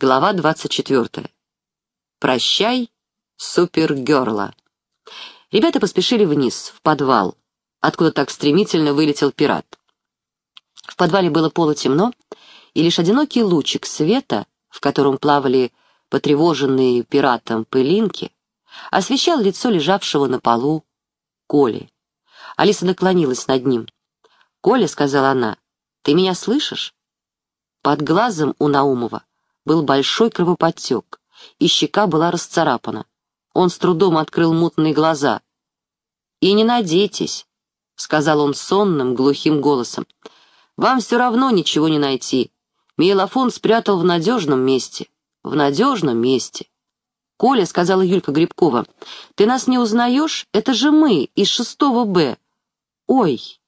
Глава 24. Прощай, супергерла. Ребята поспешили вниз, в подвал, откуда так стремительно вылетел пират. В подвале было полутемно, и лишь одинокий лучик света, в котором плавали потревоженные пиратом пылинки, освещал лицо лежавшего на полу Коли. Алиса наклонилась над ним. «Коля», — сказала она, — «ты меня слышишь?» Под глазом у Наумова был большой кровоподтек, и щека была расцарапана. Он с трудом открыл мутные глаза. «И не надейтесь», — сказал он сонным, глухим голосом. «Вам все равно ничего не найти. Мейлофон спрятал в надежном месте. В надежном месте». «Коля», — сказала Юлька Грибкова, — «ты нас не узнаешь? Это же мы, из шестого Б». «Ой!»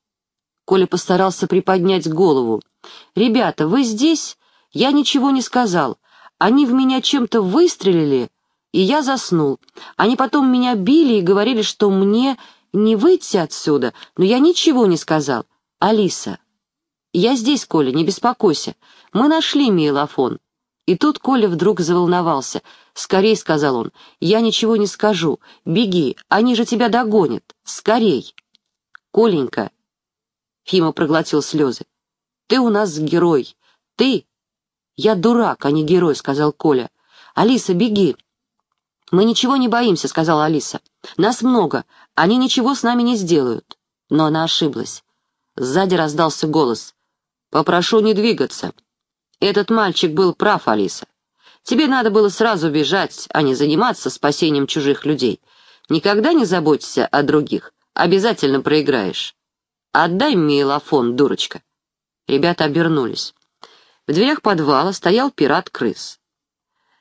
Коля постарался приподнять голову. «Ребята, вы здесь? Я ничего не сказал. Они в меня чем-то выстрелили, и я заснул. Они потом меня били и говорили, что мне не выйти отсюда, но я ничего не сказал. Алиса, я здесь, Коля, не беспокойся. Мы нашли миелофон. И тут Коля вдруг заволновался. «Скорей», — сказал он, — «я ничего не скажу. Беги, они же тебя догонят. Скорей». «Коленька», — Фима проглотил слезы, — «ты у нас герой. Ты «Я дурак, а не герой», — сказал Коля. «Алиса, беги». «Мы ничего не боимся», — сказала Алиса. «Нас много, они ничего с нами не сделают». Но она ошиблась. Сзади раздался голос. «Попрошу не двигаться». «Этот мальчик был прав, Алиса. Тебе надо было сразу бежать, а не заниматься спасением чужих людей. Никогда не заботься о других, обязательно проиграешь. Отдай мне лафон, дурочка». Ребята обернулись. В дверях подвала стоял пират-крыс.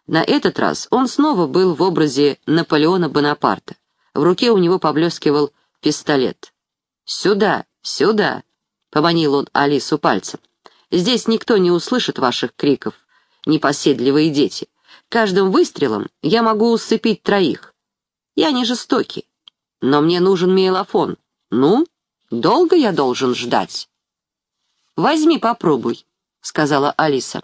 На этот раз он снова был в образе Наполеона Бонапарта. В руке у него поблескивал пистолет. «Сюда, сюда!» — поманил он Алису пальцем. «Здесь никто не услышит ваших криков, непоседливые дети. Каждым выстрелом я могу усыпить троих. Я не жестокий, но мне нужен мейлофон. Ну, долго я должен ждать?» «Возьми, попробуй», сказала Алиса.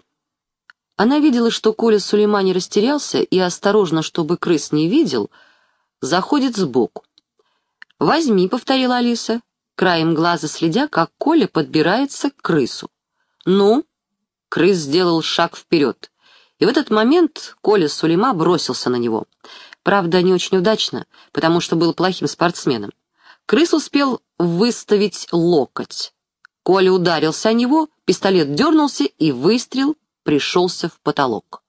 Она видела, что Коля Сулеймани растерялся и, осторожно, чтобы крыс не видел, заходит сбоку. «Возьми», — повторила Алиса, краем глаза следя, как Коля подбирается к крысу. «Ну?» — крыс сделал шаг вперед. И в этот момент Коля Сулейма бросился на него. Правда, не очень удачно, потому что был плохим спортсменом. Крыс успел выставить локоть. Коля ударился о него, пистолет дернулся, и выстрел пришелся в потолок.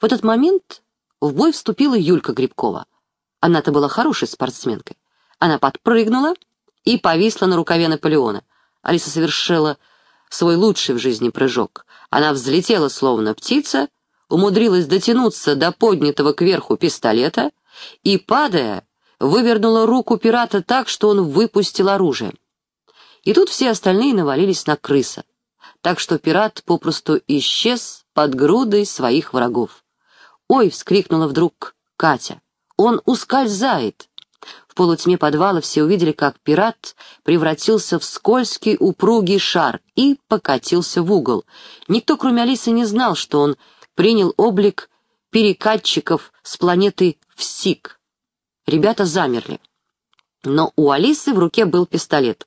В этот момент в бой вступила Юлька Грибкова. Она-то была хорошей спортсменкой. Она подпрыгнула и повисла на рукаве Наполеона. Алиса совершила свой лучший в жизни прыжок. Она взлетела, словно птица, умудрилась дотянуться до поднятого кверху пистолета и, падая, вывернула руку пирата так, что он выпустил оружие. И тут все остальные навалились на крыса, так что пират попросту исчез под грудой своих врагов. «Ой!» — вскрикнула вдруг Катя. «Он ускользает!» В полутьме подвала все увидели, как пират превратился в скользкий упругий шар и покатился в угол. Никто, кроме Алисы, не знал, что он принял облик перекатчиков с планеты Всик. Ребята замерли. Но у Алисы в руке был пистолет.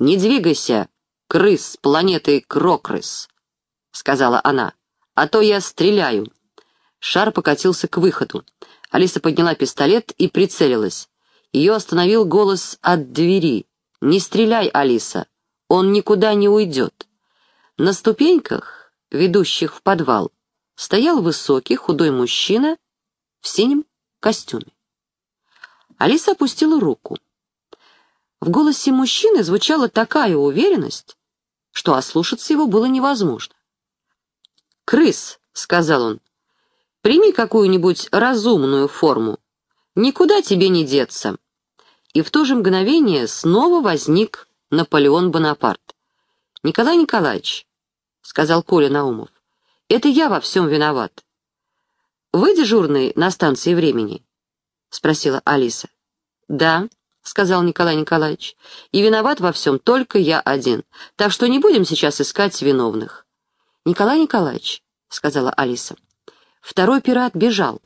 «Не двигайся, крыс планеты Крокрыс», — сказала она, — «а то я стреляю». Шар покатился к выходу. Алиса подняла пистолет и прицелилась. Ее остановил голос от двери. «Не стреляй, Алиса, он никуда не уйдет». На ступеньках, ведущих в подвал, стоял высокий худой мужчина в синем костюме. Алиса опустила руку. В голосе мужчины звучала такая уверенность, что ослушаться его было невозможно. «Крыс», — сказал он, — «прими какую-нибудь разумную форму. Никуда тебе не деться». И в то же мгновение снова возник Наполеон Бонапарт. «Николай Николаевич», — сказал Коля Наумов, — «это я во всем виноват». «Вы дежурный на станции времени?» — спросила Алиса. «Да», — сказал Николай Николаевич, — «и виноват во всем только я один, так что не будем сейчас искать виновных». «Николай Николаевич», — сказала Алиса, Второй пират бежал.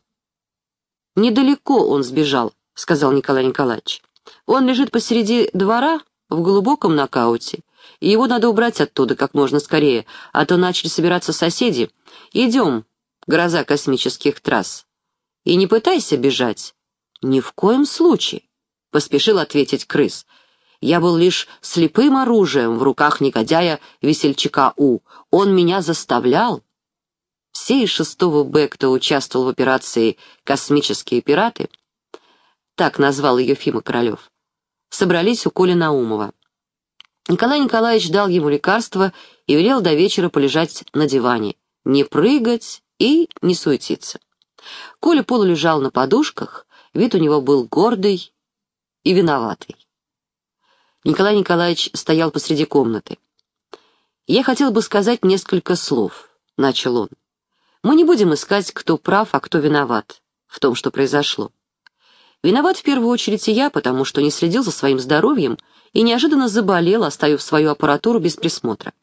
«Недалеко он сбежал», — сказал Николай Николаевич. «Он лежит посреди двора в глубоком нокауте, и его надо убрать оттуда как можно скорее, а то начали собираться соседи. Идем, гроза космических трасс. И не пытайся бежать». «Ни в коем случае», — поспешил ответить крыс. «Я был лишь слепым оружием в руках негодяя-весельчака У. Он меня заставлял, все из шестого Б, кто участвовал в операции «Космические пираты», так назвал ее Фима Королев, собрались у Коли Наумова. Николай Николаевич дал ему лекарство и велел до вечера полежать на диване, не прыгать и не суетиться. Коля полулежал на подушках, вид у него был гордый и виноватый. Николай Николаевич стоял посреди комнаты. «Я хотел бы сказать несколько слов», — начал он. Мы не будем искать, кто прав, а кто виноват в том, что произошло. Виноват в первую очередь я, потому что не следил за своим здоровьем и неожиданно заболел, оставив свою аппаратуру без присмотра.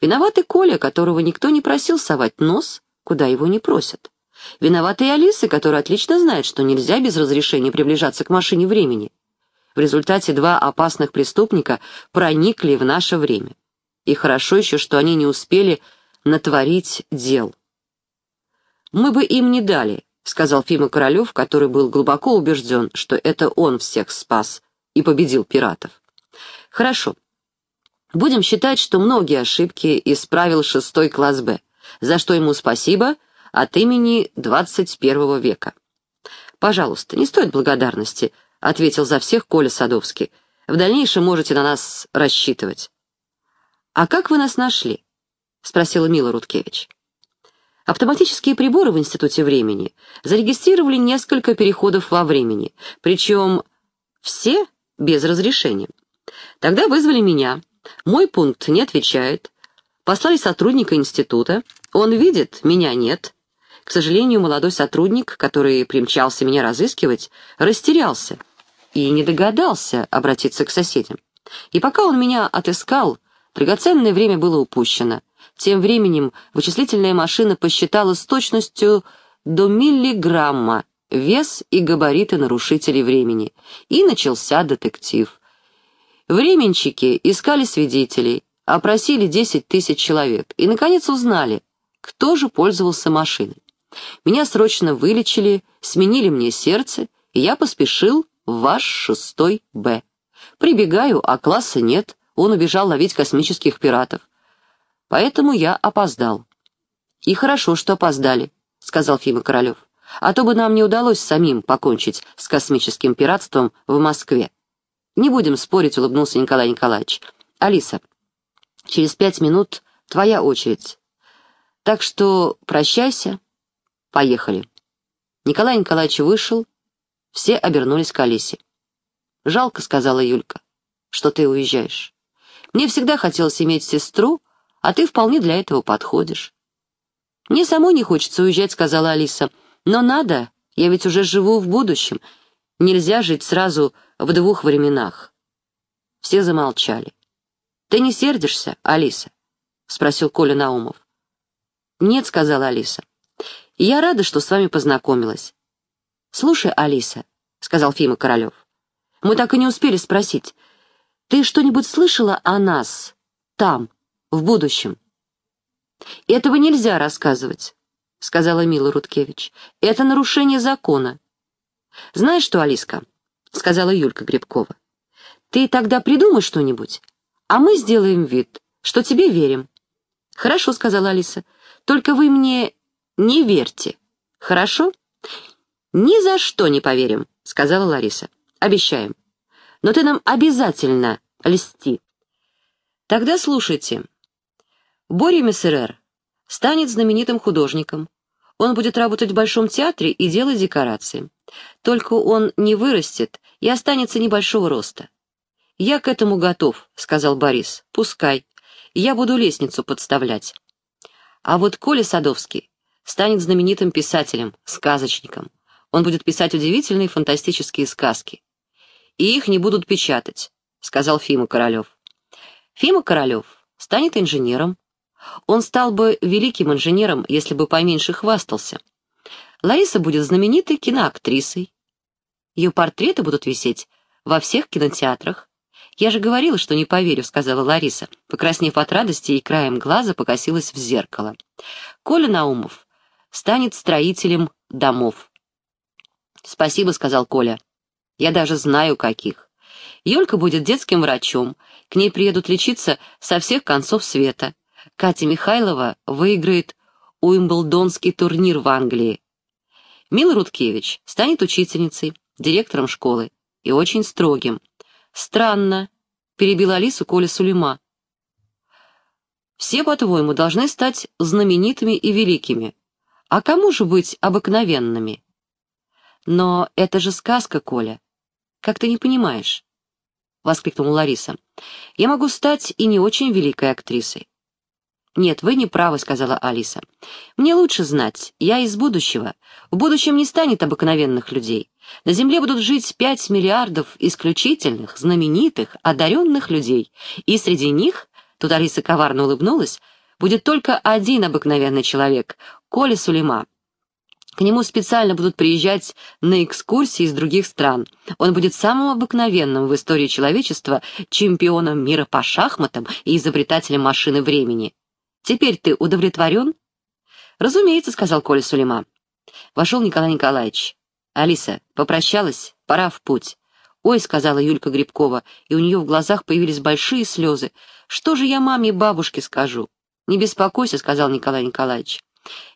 Виноват и Коля, которого никто не просил совать нос, куда его не просят. Виновата и Алиса, которая отлично знает, что нельзя без разрешения приближаться к машине времени. В результате два опасных преступника проникли в наше время. И хорошо еще, что они не успели натворить дел. «Мы бы им не дали», — сказал Фима Королев, который был глубоко убежден, что это он всех спас и победил пиратов. «Хорошо. Будем считать, что многие ошибки исправил шестой класс «Б», за что ему спасибо от имени 21 века». «Пожалуйста, не стоит благодарности», — ответил за всех Коля Садовский. «В дальнейшем можете на нас рассчитывать». «А как вы нас нашли?» — спросила Мила Руткевич. Автоматические приборы в Институте времени зарегистрировали несколько переходов во времени, причем все без разрешения. Тогда вызвали меня. Мой пункт не отвечает. Послали сотрудника института. Он видит, меня нет. К сожалению, молодой сотрудник, который примчался меня разыскивать, растерялся и не догадался обратиться к соседям. И пока он меня отыскал, драгоценное время было упущено. Тем временем вычислительная машина посчитала с точностью до миллиграмма вес и габариты нарушителей времени. И начался детектив. Временщики искали свидетелей, опросили 10 тысяч человек и, наконец, узнали, кто же пользовался машиной. Меня срочно вылечили, сменили мне сердце, и я поспешил в ваш шестой Б. Прибегаю, а класса нет, он убежал ловить космических пиратов. Поэтому я опоздал». «И хорошо, что опоздали», — сказал Фима Королев. «А то бы нам не удалось самим покончить с космическим пиратством в Москве». «Не будем спорить», — улыбнулся Николай Николаевич. «Алиса, через пять минут твоя очередь. Так что прощайся. Поехали». Николай Николаевич вышел, все обернулись к Алисе. «Жалко», — сказала Юлька, — «что ты уезжаешь. Мне всегда хотелось иметь сестру, а ты вполне для этого подходишь». «Мне самой не хочется уезжать», — сказала Алиса. «Но надо, я ведь уже живу в будущем. Нельзя жить сразу в двух временах». Все замолчали. «Ты не сердишься, Алиса?» — спросил Коля Наумов. «Нет», — сказала Алиса. «Я рада, что с вами познакомилась». «Слушай, Алиса», — сказал Фима Королев, — «мы так и не успели спросить. Ты что-нибудь слышала о нас там, в будущем. «Этого нельзя рассказывать», — сказала Мила Рудкевич. «Это нарушение закона». «Знаешь что, Алиска?» — сказала Юлька Грибкова. «Ты тогда придумай что-нибудь, а мы сделаем вид, что тебе верим». «Хорошо», — сказала Алиса. «Только вы мне не верьте. Хорошо?» «Ни за что не поверим», — сказала Лариса. «Обещаем. Но ты нам обязательно льсти». «Тогда слушайте», Боря Мессерер станет знаменитым художником. Он будет работать в Большом театре и делать декорации. Только он не вырастет и останется небольшого роста. «Я к этому готов», — сказал Борис. «Пускай. Я буду лестницу подставлять». А вот Коля Садовский станет знаменитым писателем, сказочником. Он будет писать удивительные фантастические сказки. И их не будут печатать, — сказал Фима Королев. Фима Королев станет инженером, он стал бы великим инженером, если бы поменьше хвастался. Лариса будет знаменитой киноактрисой. Ее портреты будут висеть во всех кинотеатрах. «Я же говорила, что не поверю», — сказала Лариса, покраснев от радости и краем глаза покосилась в зеркало. «Коля Наумов станет строителем домов». «Спасибо», — сказал Коля. «Я даже знаю, каких. Юлька будет детским врачом, к ней приедут лечиться со всех концов света. Катя Михайлова выиграет Уимблдонский турнир в Англии. Мила Рудкевич станет учительницей, директором школы и очень строгим. «Странно», — перебила Алису Коля Сулейма. «Все, по-твоему, должны стать знаменитыми и великими. А кому же быть обыкновенными?» «Но это же сказка, Коля. Как ты не понимаешь?» — воскликнула Лариса. «Я могу стать и не очень великой актрисой. «Нет, вы не правы», — сказала Алиса. «Мне лучше знать. Я из будущего. В будущем не станет обыкновенных людей. На Земле будут жить пять миллиардов исключительных, знаменитых, одаренных людей. И среди них, тут Алиса коварно улыбнулась, будет только один обыкновенный человек — Коля Сулейма. К нему специально будут приезжать на экскурсии из других стран. Он будет самым обыкновенным в истории человечества чемпионом мира по шахматам и изобретателем машины времени. Теперь ты удовлетворен?» «Разумеется», — сказал Коля Сулейма. Вошел Николай Николаевич. «Алиса, попрощалась? Пора в путь». «Ой», — сказала Юлька Грибкова, и у нее в глазах появились большие слезы. «Что же я маме и бабушке скажу?» «Не беспокойся», — сказал Николай Николаевич.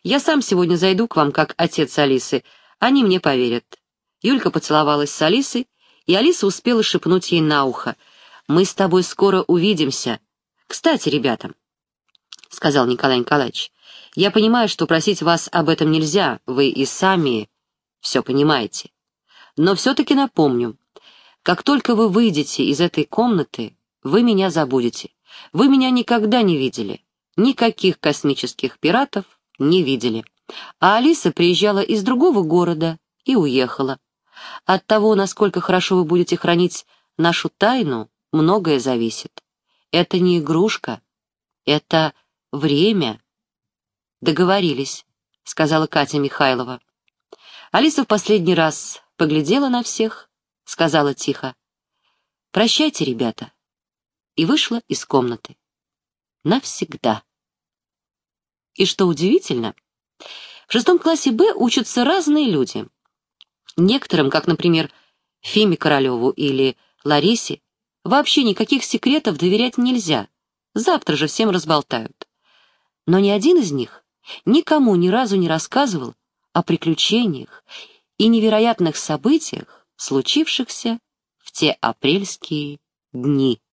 «Я сам сегодня зайду к вам, как отец Алисы. Они мне поверят». Юлька поцеловалась с Алисой, и Алиса успела шепнуть ей на ухо. «Мы с тобой скоро увидимся. Кстати, ребята, — сказал Николай Николаевич. «Я понимаю, что просить вас об этом нельзя, вы и сами все понимаете. Но все-таки напомню, как только вы выйдете из этой комнаты, вы меня забудете. Вы меня никогда не видели, никаких космических пиратов не видели. А Алиса приезжала из другого города и уехала. От того, насколько хорошо вы будете хранить нашу тайну, многое зависит. Это не игрушка, это Время. Договорились, сказала Катя Михайлова. Алиса в последний раз поглядела на всех, сказала тихо. Прощайте, ребята. И вышла из комнаты. Навсегда. И что удивительно, в шестом классе Б учатся разные люди. Некоторым, как, например, Фиме Королеву или Ларисе, вообще никаких секретов доверять нельзя. Завтра же всем разболтают но ни один из них никому ни разу не рассказывал о приключениях и невероятных событиях, случившихся в те апрельские дни.